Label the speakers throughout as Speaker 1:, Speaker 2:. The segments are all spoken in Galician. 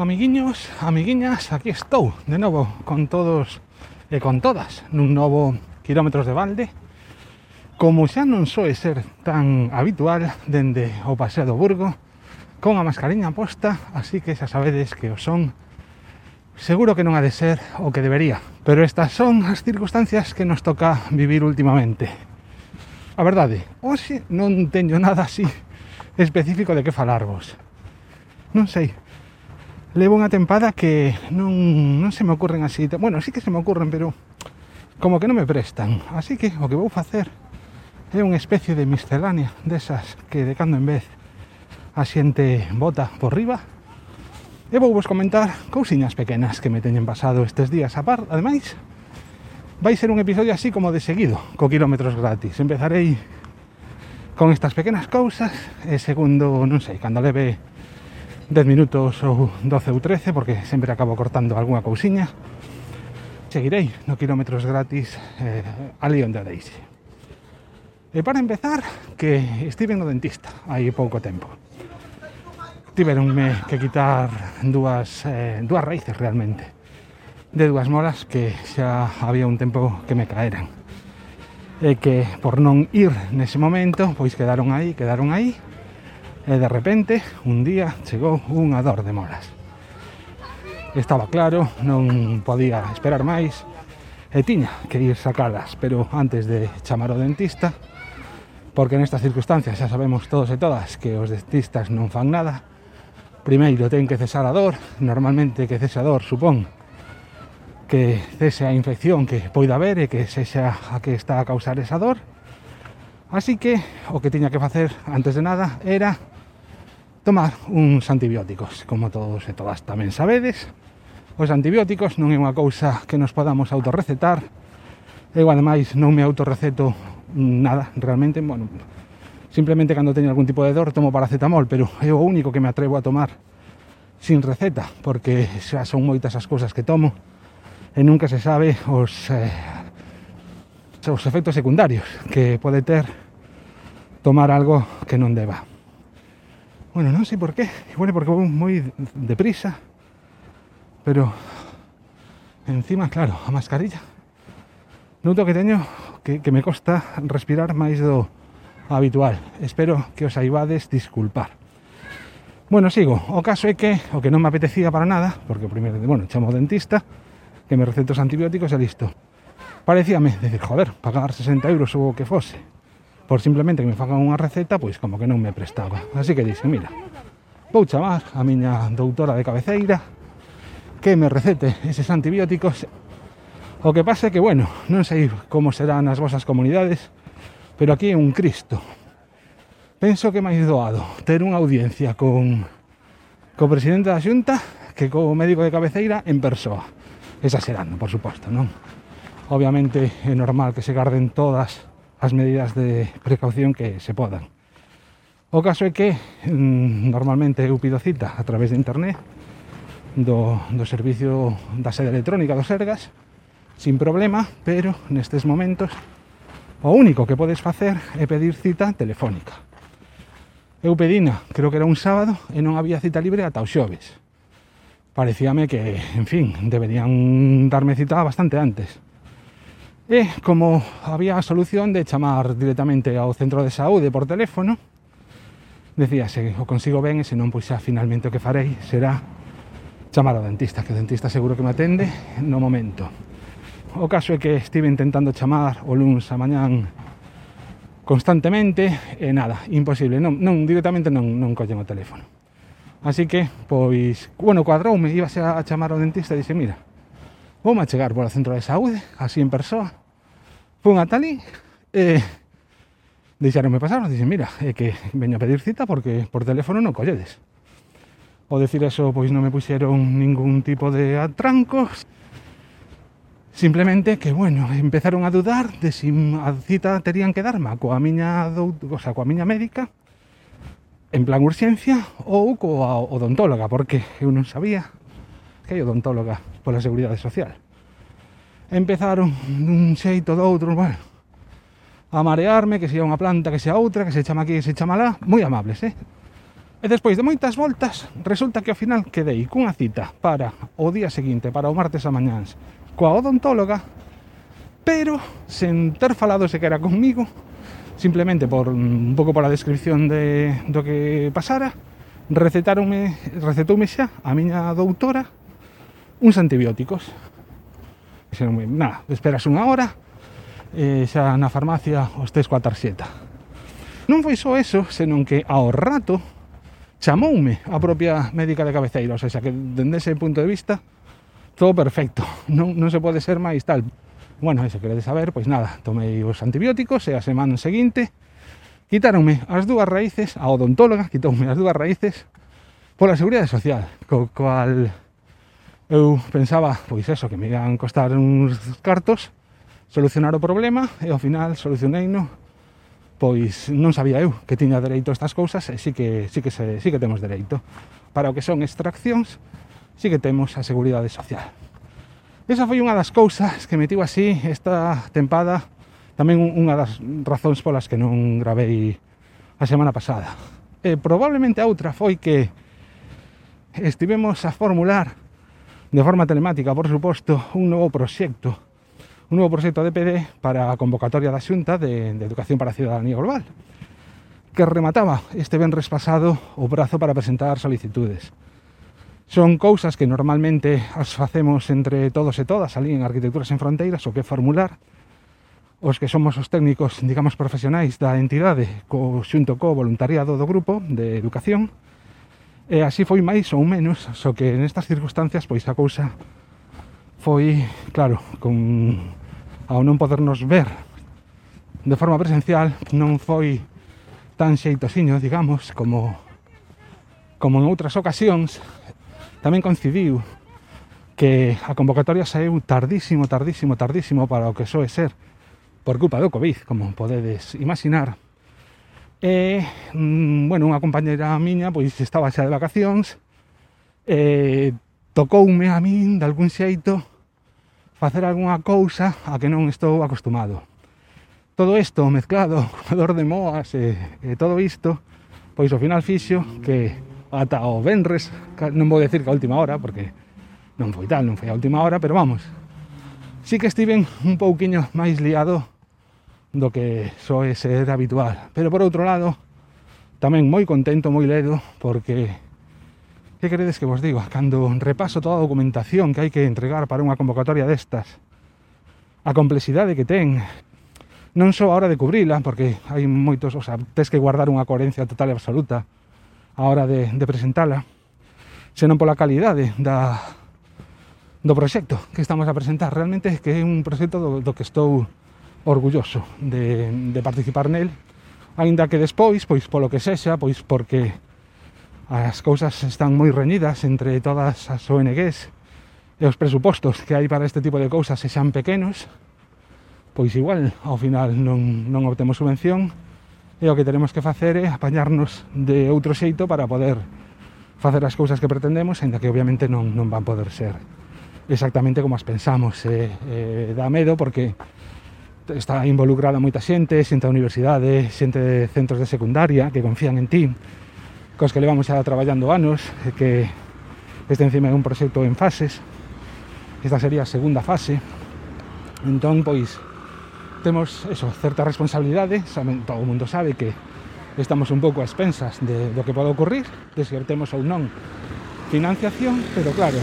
Speaker 1: Amiguiños, amiguiñas, aquí estou de novo con todos e con todas nun novo quilómetros de balde. Como xa non soe ser tan habitual dende o paseo do Burgo con a mascariña posta así que xa sabedes que o son seguro que non ha de ser o que debería pero estas son as circunstancias que nos toca vivir últimamente. A verdade, hoxe non teño nada así específico de que falarvos. Non sei, levo unha tempada que non, non se me ocurren así. Bueno, sí que se me ocurren, pero como que non me prestan. Así que o que vou facer é unha especie de miscelánea desas que de cando en vez a xente bota por riba. E vou vos comentar cousiñas pequenas que me teñen pasado estes días a par. Ademais, vai ser un episodio así como de seguido, co kilómetros gratis. Empezarei con estas pequenas cousas e segundo, non sei, cando leve 10 minutos ou 12 ou 13 porque sempre acabo cortando algunha cousiña. Seguirei no kilómetros gratis eh, ali onde deise e para empezar que estive no dentista hai pouco tempo. Tiveronme que quitar dúas, eh, dúas raíces realmente de dúas molas que xa había un tempo que me caeran. E que por non ir nese momento pois quedaron aí, quedaron aí. E de repente, un día chegou unha dor de moras. Estaba claro, non podía esperar máis e tiña que ir sacadas, pero antes de chamar ao dentista, porque nestas circunstancias xa sabemos todos e todas que os dentistas non fan nada, primeiro ten que cesar a dor, normalmente que cesa a dor supón que cese a infección que poida haber e que sexa a que está a causar esa dor, Así que o que tiña que facer antes de nada era tomar uns antibióticos. Como todos e todas tamén sabedes, os antibióticos non é unha cousa que nos podamos autorrecetar. Eu ademais non me autorreceto nada, realmente, bueno, simplemente cando teño algún tipo de dor tomo paracetamol, pero é o único que me atrevo a tomar sin receta, porque xa son moitas as cousas que tomo e nunca se sabe os eh, os efectos secundarios que pode ter tomar algo que non deba. Bueno, non sei por qué, igual porque vou moi deprisa, pero encima, claro, a mascarilla. Noto que teño que, que me costa respirar máis do habitual. Espero que os aibades disculpar. Bueno, sigo. O caso é que o que non me apetecía para nada, porque primeiro, bueno, chamo dentista, que me recetos antibióticos e listo parecíame decir, joder, pagar 60 euros ou o que fose por simplemente que me fagan unha receta, pois como que non me prestaba. Así que dixen, mira, vou chamar a miña doutora de cabeceira que me recete eses antibióticos O que pasa é que, bueno, non sei como serán as vosas comunidades, pero aquí é un Cristo. Penso que máis doado ter unha audiencia con co presidente da Xunta que co médico de cabeceira en persoa. Exagerando, por suposto, non? obviamente é normal que se garden todas as medidas de precaución que se podan. O caso é que mm, normalmente eu pido cita a través de internet do, do servicio da sede electrónica dos Sergas sin problema, pero nestes momentos o único que podes facer é pedir cita telefónica. Eu pedina, creo que era un sábado, e non había cita libre ata o xoves. Parecíame que, en fin, deberían darme cita bastante antes. E como había a solución de chamar directamente ao centro de saúde por teléfono, decía, se o consigo ben e se non, pois xa finalmente o que farei será chamar ao dentista, que o dentista seguro que me atende no momento. O caso é que estive intentando chamar o luns a mañán constantemente e nada, imposible, non, non directamente non, non collen o teléfono. Así que, pois, bueno, cuadroume, ibase a chamar ao dentista e dixe, mira, vou a chegar pola centro de saúde, así en persoa, Fun a ali e eh, deixaronme pasar, dixen, mira, é que veño a pedir cita porque por teléfono non colledes. O decir eso, pois non me puxeron ningún tipo de atrancos. Simplemente que, bueno, empezaron a dudar de si a cita terían que darme coa miña, o sea, coa miña médica en plan urxencia ou coa odontóloga, porque eu non sabía que hai odontóloga pola Seguridade Social empezaron dun xeito do outro, bueno, a marearme, que sea unha planta, que sea outra, que se chama aquí, que se chama lá, moi amables, eh? E despois de moitas voltas, resulta que ao final quedei cunha cita para o día seguinte, para o martes a mañáns, coa odontóloga, pero sen ter falado sequera conmigo, simplemente por un pouco por a descripción de, do que pasara, recetaronme, recetoume xa a miña doutora uns antibióticos Dixeronme, nada, esperas unha hora e xa na farmacia os tes coa tarxeta. Non foi só eso, senón que ao rato chamoume a propia médica de cabeceira, ou sea, que dende ese punto de vista todo perfecto, non, non se pode ser máis tal. Bueno, se queredes saber, pois nada, tomei os antibióticos e a semana seguinte quitáronme as dúas raíces, a odontóloga quitoume as dúas raíces pola Seguridade Social, co cual eu pensaba, pois eso, que me iban costar uns cartos solucionar o problema e ao final solucionei no pois non sabía eu que tiña dereito a estas cousas e sí que, sí que, se, sí que temos dereito. Para o que son extraccións sí que temos a Seguridade Social. Esa foi unha das cousas que metiu así esta tempada tamén unha das razóns polas que non gravei a semana pasada. E probablemente a outra foi que estivemos a formular de forma telemática, por suposto, un novo proxecto un novo proxecto de PD para a convocatoria da Xunta de, de Educación para a Ciudadanía Global que remataba este venres pasado o brazo para presentar solicitudes. Son cousas que normalmente as facemos entre todos e todas ali en Arquitecturas en Fronteiras o que formular os que somos os técnicos, digamos, profesionais da entidade co, xunto co voluntariado do grupo de educación E así foi máis ou menos, só que nestas circunstancias pois a cousa foi, claro, con ao non podernos ver de forma presencial non foi tan xeitosiño, digamos, como como en outras ocasións tamén coincidiu que a convocatoria saiu tardísimo, tardísimo, tardísimo para o que soe ser por culpa do Covid, como podedes imaginar. E, mm, bueno, unha compañera miña, pois, estaba xa de vacacións, e tocoume a min, de algún xeito, facer algunha cousa a que non estou acostumado. Todo isto mezclado co dor de moas e, e todo isto, pois ao final fixo que ata o Benres, non vou decir que a última hora, porque non foi tal, non foi a última hora, pero vamos, sí que estiven un pouquiño máis liado do que soe ser habitual. Pero por outro lado, tamén moi contento, moi ledo, porque que queredes que vos digo? Cando repaso toda a documentación que hai que entregar para unha convocatoria destas, a complexidade que ten, non só a hora de cubrila, porque hai moitos, o sea, tes que guardar unha coherencia total e absoluta a hora de, de presentala, senón pola calidade da, do proxecto que estamos a presentar. Realmente é que é un proxecto do, do que estou orgulloso de, de participar nel aínda que despois, pois polo que sexa, pois porque as cousas están moi reñidas entre todas as ONGs e os presupostos que hai para este tipo de cousas se xan pequenos, pois igual ao final non, non obtemos subvención e o que tenemos que facer é apañarnos de outro xeito para poder facer as cousas que pretendemos, aínda que obviamente non, non van poder ser exactamente como as pensamos. E, eh, e eh, dá medo porque está involucrada moita xente, xente da universidade, xente de centros de secundaria que confían en ti, cos que levamos xa traballando anos, que este encima é un proxecto en fases. Esta sería a segunda fase. Entón, pois, temos eso, certa responsabilidade, saben, todo o mundo sabe que estamos un pouco a expensas de, do que pode ocurrir, de se obtemos ou non financiación, pero claro,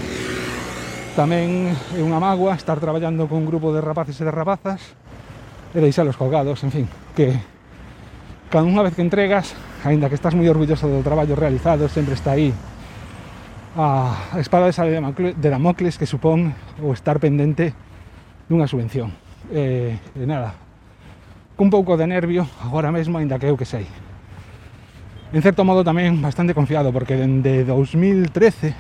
Speaker 1: tamén é unha magua estar traballando con un grupo de rapaces e de rapazas e deixalos colgados, en fin, que cada unha vez que entregas, aínda que estás moi orgulloso do traballo realizado, sempre está aí a espada de Damocles que supón o estar pendente dunha subvención. E, e nada, cun pouco de nervio agora mesmo, aínda que eu que sei. En certo modo tamén bastante confiado, porque dende 2013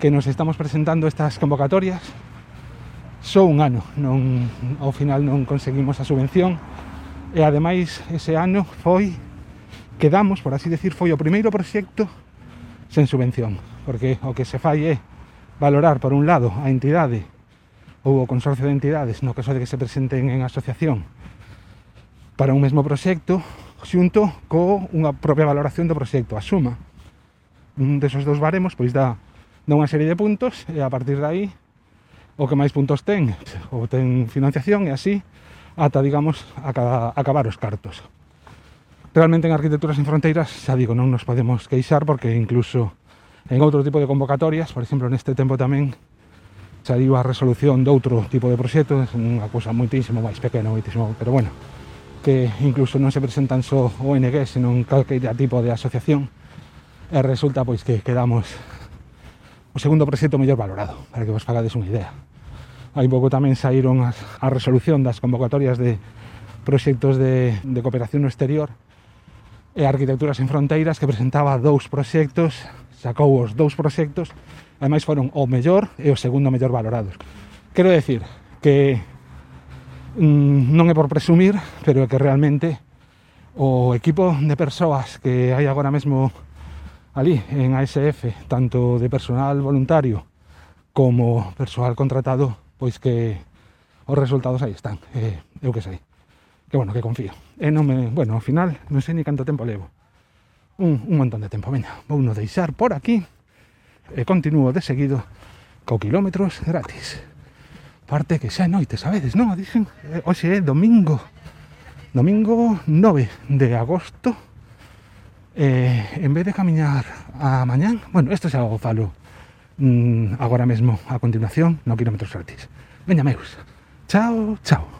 Speaker 1: que nos estamos presentando estas convocatorias, só un ano non, ao final non conseguimos a subvención e ademais ese ano foi quedamos, por así decir, foi o primeiro proxecto sen subvención porque o que se fai é valorar por un lado a entidade ou o consorcio de entidades no caso de que se presenten en asociación para un mesmo proxecto xunto co unha propia valoración do proxecto a suma. Un desos dous baremos pois dá, dá unha serie de puntos e a partir de aí o que máis puntos ten ou ten financiación e así ata, digamos, a acabar os cartos. Realmente en Arquitecturas en Fronteiras, xa digo, non nos podemos queixar porque incluso en outro tipo de convocatorias, por exemplo, neste tempo tamén saiu a resolución de outro tipo de proxecto, unha cousa moitísimo máis pequena, moitísimo, pero bueno, que incluso non se presentan só ONG, senón calqueira tipo de asociación, e resulta pois que quedamos o segundo proxecto mellor valorado, para que vos fagades unha idea hai pouco tamén saíron as, a resolución das convocatorias de proxectos de, de cooperación no exterior e Arquitecturas en Fronteiras que presentaba dous proxectos, sacou os dous proxectos, ademais foron o mellor e o segundo mellor valorados. Quero decir que mm, non é por presumir, pero é que realmente o equipo de persoas que hai agora mesmo ali en ASF, tanto de personal voluntario como personal contratado, pois que os resultados aí están. Eh, eu que sei. Que bueno, que confío. E non me, bueno, ao final non sei ni canto tempo levo. Un, un montón de tempo. Veña, vou no deixar por aquí e continuo de seguido co kilómetros gratis. Parte que xa é noite, sabedes, non? Dixen, eh, hoxe é domingo. Domingo 9 de agosto. Eh, en vez de camiñar a mañán, bueno, isto xa o falo mm, agora mesmo a continuación no Kilómetros Gratis. Veña, meus. Chao, chao.